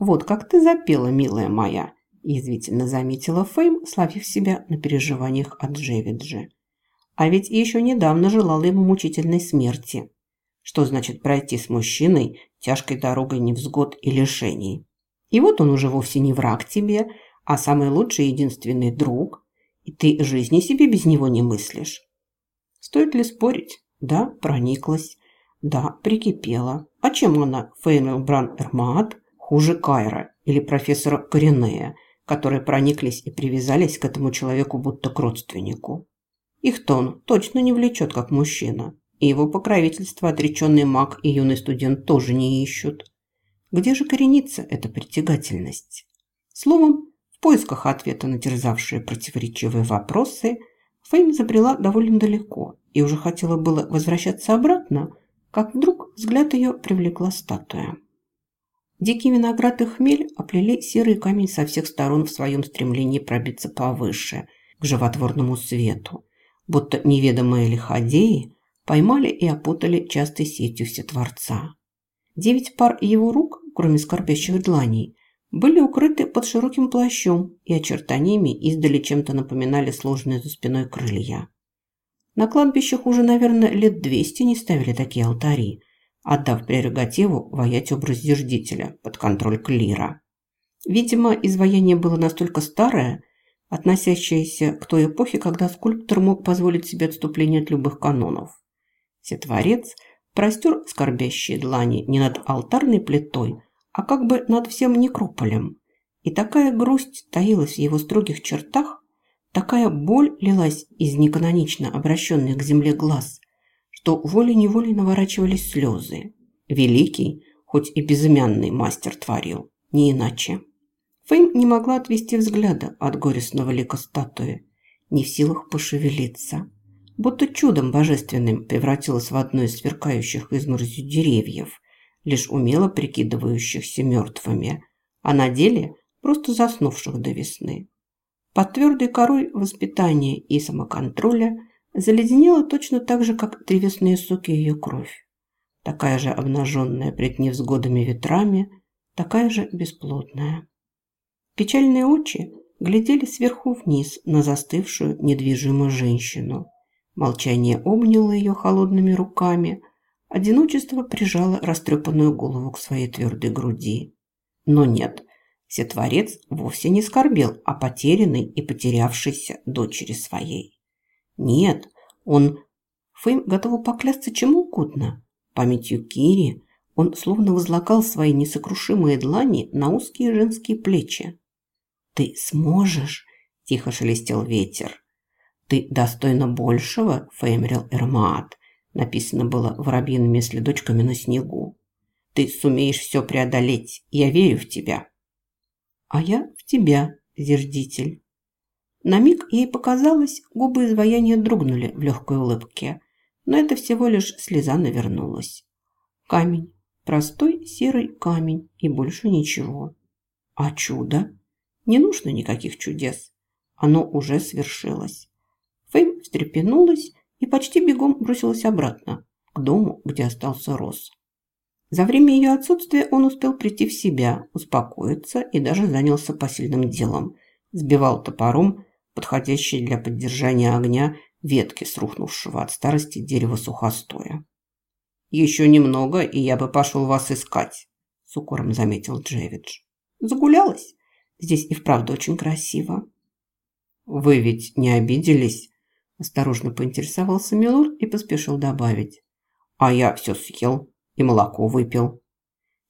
Вот как ты запела, милая моя!» язвительно заметила Фейм, славив себя на переживаниях от Джевиджи. А ведь еще недавно желала ему мучительной смерти. Что значит пройти с мужчиной тяжкой дорогой невзгод и лишений? И вот он уже вовсе не враг тебе, а самый лучший и единственный друг, и ты жизни себе без него не мыслишь. Стоит ли спорить? Да, прониклась. Да, прикипела. А чем она, Фейнел Бран Эрмаат, хуже Кайра или профессора Коренея, которые прониклись и привязались к этому человеку будто к родственнику? Их-то он точно не влечет, как мужчина. И его покровительство отреченный маг и юный студент тоже не ищут. Где же коренится эта притягательность? Словом, в поисках ответа на терзавшие противоречивые вопросы Фейм забрела довольно далеко и уже хотела было возвращаться обратно, как вдруг взгляд ее привлекла статуя. Дикий виноград и хмель оплели серый камень со всех сторон в своем стремлении пробиться повыше, к животворному свету, будто неведомые лиходеи поймали и опутали частой сетью Всетворца. Девять пар его рук, кроме скорбящих дланей, были укрыты под широким плащом и очертаниями издали чем-то напоминали сложные за спиной крылья. На кладбищах уже, наверное, лет двести не ставили такие алтари, отдав прерогативу воять образ зиждителя под контроль клира. Видимо, изваяние было настолько старое, относящееся к той эпохе, когда скульптор мог позволить себе отступление от любых канонов. Всетворец простер скорбящие длани не над алтарной плитой, а как бы над всем некрополем. И такая грусть таилась в его строгих чертах, такая боль лилась из неканонично обращенных к земле глаз, что волей-неволей наворачивались слезы. Великий, хоть и безымянный мастер творил, не иначе. Фейм не могла отвести взгляда от горестного лика статуи, не в силах пошевелиться. Будто чудом божественным превратилась в одну из сверкающих изморозью деревьев, лишь умело прикидывающихся мертвыми, а на деле просто заснувших до весны. Под твердой корой воспитания и самоконтроля заледенела точно так же, как древесные соки ее кровь. Такая же обнаженная пред невзгодами ветрами, такая же бесплодная. Печальные очи глядели сверху вниз на застывшую недвижимую женщину. Молчание обняло ее холодными руками, Одиночество прижало растрепанную голову к своей твердой груди. Но нет, Сетворец вовсе не скорбел о потерянной и потерявшейся дочери своей. Нет, он... Фейм готова поклясться чему угодно. Памятью Кири он словно возлагал свои несокрушимые длани на узкие женские плечи. «Ты сможешь?» – тихо шелестел ветер. «Ты достойна большего, Феймрил Эрмаат написано было воробьиными следочками на снегу. Ты сумеешь все преодолеть, я верю в тебя. А я в тебя, зердитель. На миг ей показалось, губы изваяния дрогнули в легкой улыбке, но это всего лишь слеза навернулась. Камень, простой серый камень и больше ничего. А чудо? Не нужно никаких чудес. Оно уже свершилось. Фейм встрепенулась и почти бегом бросилась обратно, к дому, где остался Рос. За время ее отсутствия он успел прийти в себя, успокоиться и даже занялся посильным делом. Сбивал топором подходящие для поддержания огня ветки с рухнувшего от старости дерева сухостоя. «Еще немного, и я бы пошел вас искать», – с укором заметил Джевидж. «Загулялась? Здесь и вправду очень красиво». «Вы ведь не обиделись?» Осторожно поинтересовался Милорд и поспешил добавить. А я все съел и молоко выпил.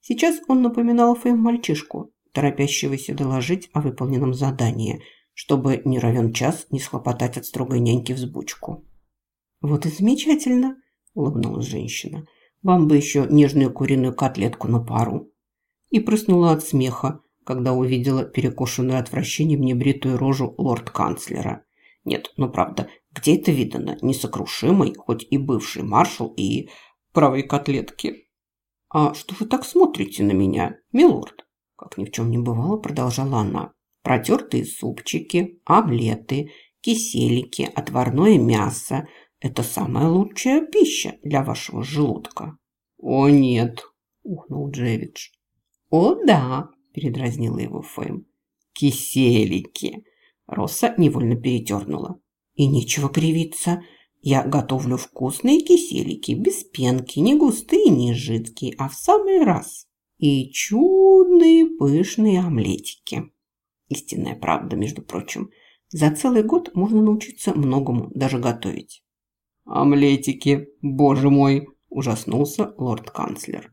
Сейчас он напоминал Фейм мальчишку, торопящегося доложить о выполненном задании, чтобы не равен час не схлопотать от строгой няньки взбучку. «Вот и замечательно!» – улыбнулась женщина. «Вам бы еще нежную куриную котлетку на пару!» И прыснула от смеха, когда увидела перекошенную отвращением небритую рожу лорд-канцлера. Нет, ну правда, где это видано? Несокрушимый, хоть и бывший маршал и правой котлетки. А что вы так смотрите на меня, милорд? Как ни в чем не бывало, продолжала она. Протертые супчики, омлеты, киселики, отварное мясо – это самая лучшая пища для вашего желудка. О нет, ухнул Джевидж. О да, – передразнила его Фэм. «Киселики!» Росса невольно перетернула. «И нечего кривиться. Я готовлю вкусные киселики, без пенки, не густые, не жидкие, а в самый раз. И чудные пышные омлетики. Истинная правда, между прочим. За целый год можно научиться многому, даже готовить. «Омлетики, боже мой!» – ужаснулся лорд-канцлер.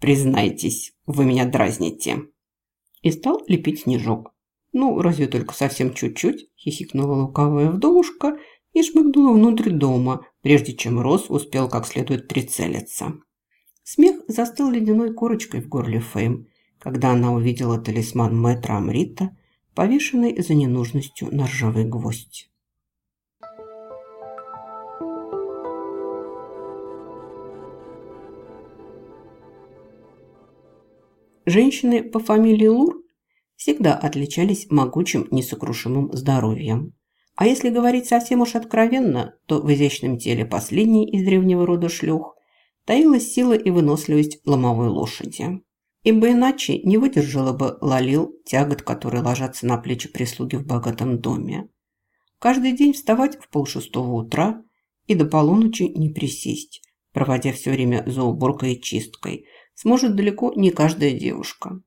«Признайтесь, вы меня дразните!» И стал лепить снежок. «Ну, разве только совсем чуть-чуть?» – хихикнула лукавая вдовушка и шмыгнула внутрь дома, прежде чем Рос успел как следует прицелиться. Смех застыл ледяной корочкой в горле Фейм, когда она увидела талисман мэтра Амрита, повешенный за ненужностью на ржавый гвоздь. Женщины по фамилии Лур всегда отличались могучим несокрушимым здоровьем. А если говорить совсем уж откровенно, то в изящном теле последней из древнего рода шлюх таилась сила и выносливость ломовой лошади. Ибо иначе не выдержала бы Лалил тягот, которые ложатся на плечи прислуги в богатом доме. Каждый день вставать в полшестого утра и до полуночи не присесть, проводя все время за уборкой и чисткой, сможет далеко не каждая девушка.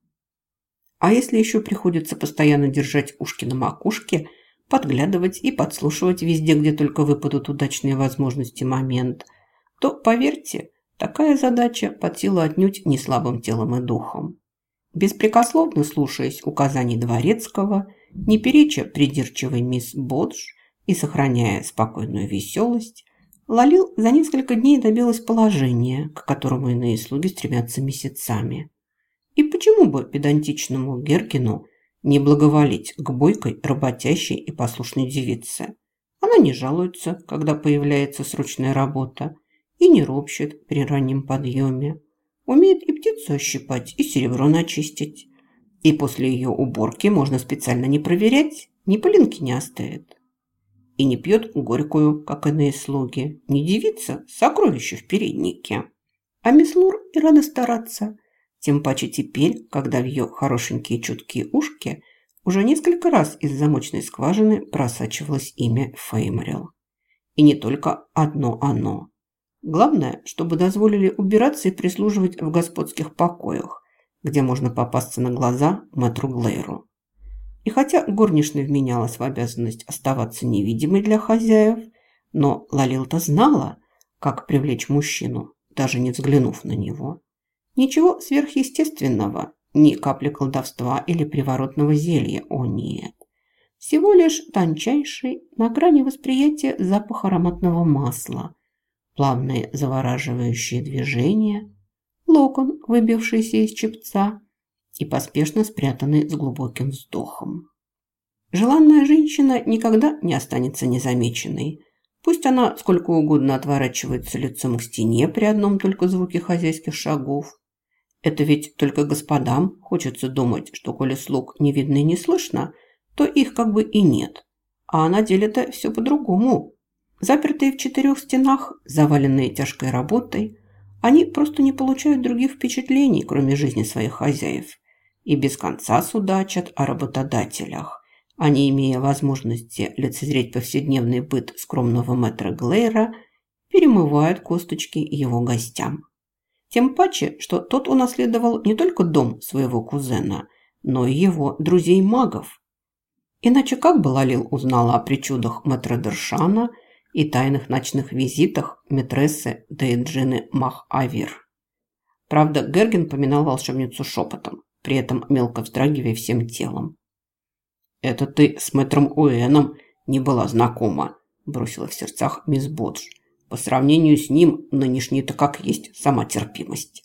А если еще приходится постоянно держать ушки на макушке – подглядывать и подслушивать везде, где только выпадут удачные возможности момент, то, поверьте, такая задача под силу отнюдь не слабым телом и духом. Беспрекословно слушаясь указаний дворецкого, не переча придирчивой мисс Бодж и сохраняя спокойную веселость, Лалил за несколько дней добилась положения, к которому иные слуги стремятся месяцами. И почему бы педантичному Геркину не благоволить к бойкой, работящей и послушной девице. Она не жалуется, когда появляется срочная работа, и не ропщет при раннем подъеме. Умеет и птицу ощипать, и серебро начистить. И после ее уборки можно специально не проверять, ни пылинки не оставит. И не пьет горькую, как иные слуги. Не девица, сокровище в переднике. А мисс и рада стараться – тем паче теперь, когда в ее хорошенькие чуткие ушки уже несколько раз из замочной скважины просачивалось имя Фейморил. И не только одно оно. Главное, чтобы дозволили убираться и прислуживать в господских покоях, где можно попасться на глаза мэтру Глейру. И хотя горничная вменялась в обязанность оставаться невидимой для хозяев, но Лалилта знала, как привлечь мужчину, даже не взглянув на него. Ничего сверхъестественного, ни капли колдовства или приворотного зелья, о нет. Всего лишь тончайший, на грани восприятия запах ароматного масла, плавные завораживающие движения, локон, выбившийся из чепца и поспешно спрятанный с глубоким вздохом. Желанная женщина никогда не останется незамеченной. Пусть она сколько угодно отворачивается лицом к стене при одном только звуке хозяйских шагов, это ведь только господам хочется думать, что коли слуг не видно и не слышно, то их как бы и нет. А на деле-то все по-другому. Запертые в четырех стенах, заваленные тяжкой работой, они просто не получают других впечатлений, кроме жизни своих хозяев. И без конца судачат о работодателях. Они, имея возможности лицезреть повседневный быт скромного мэтра Глейра, перемывают косточки его гостям. Тем паче, что тот унаследовал не только дом своего кузена, но и его друзей-магов. Иначе как бы Лалил узнала о причудах мэтра Дершана и тайных ночных визитах метрессы Дейджины Мах-Авир? Правда, Герген поминал волшебницу шепотом, при этом мелко вздрагивая всем телом. «Это ты с мэтром Уэном не была знакома», – бросила в сердцах мисс Бодж. По сравнению с ним нынешний-то как есть сама терпимость.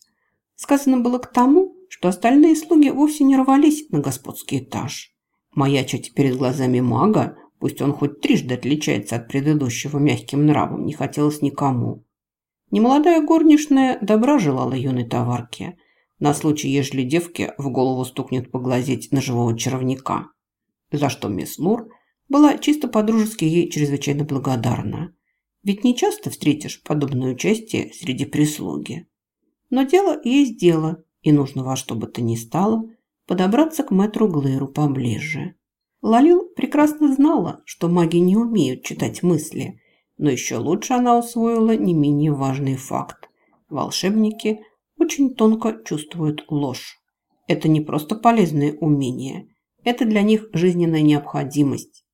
Сказано было к тому, что остальные слуги вовсе не рвались на господский этаж. Маячить перед глазами мага, пусть он хоть трижды отличается от предыдущего мягким нравом, не хотелось никому. Немолодая горничная добра желала юной товарке, на случай, ежели девке в голову стукнет поглазеть на живого чаровника. За что мисс Лур была чисто по-дружески ей чрезвычайно благодарна. Ведь не часто встретишь подобное участие среди прислуги. Но дело есть дело, и нужно во что бы то ни стало подобраться к мэтру Глэру поближе. Лалил прекрасно знала, что маги не умеют читать мысли, но еще лучше она усвоила не менее важный факт. Волшебники очень тонко чувствуют ложь. Это не просто полезное умение, это для них жизненная необходимость.